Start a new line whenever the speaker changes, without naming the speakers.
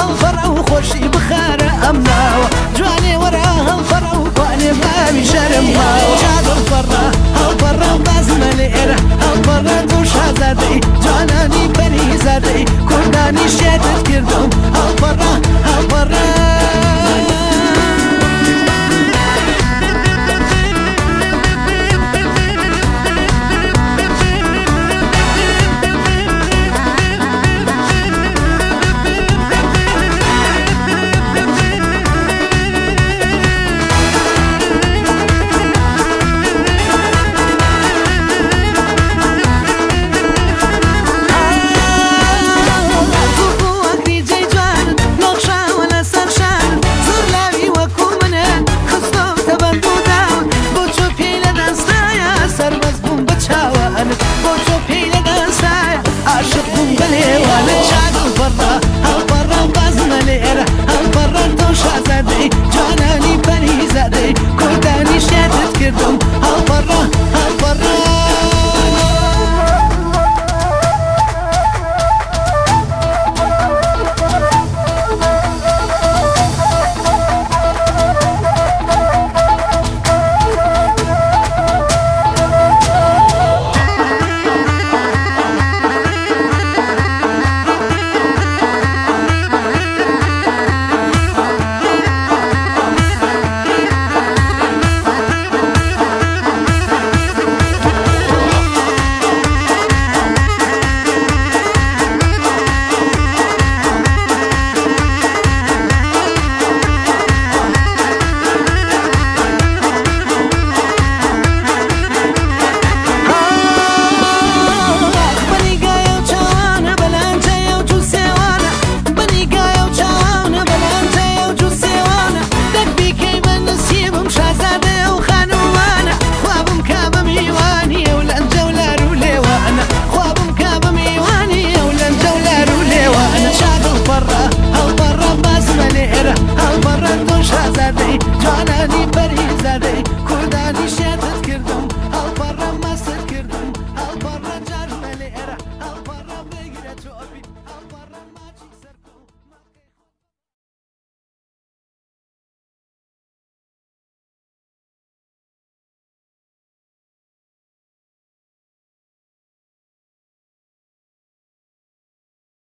وراها الفرع وخشي بخارة أمناو جواني وراها الفرع وقاني بابي شرمها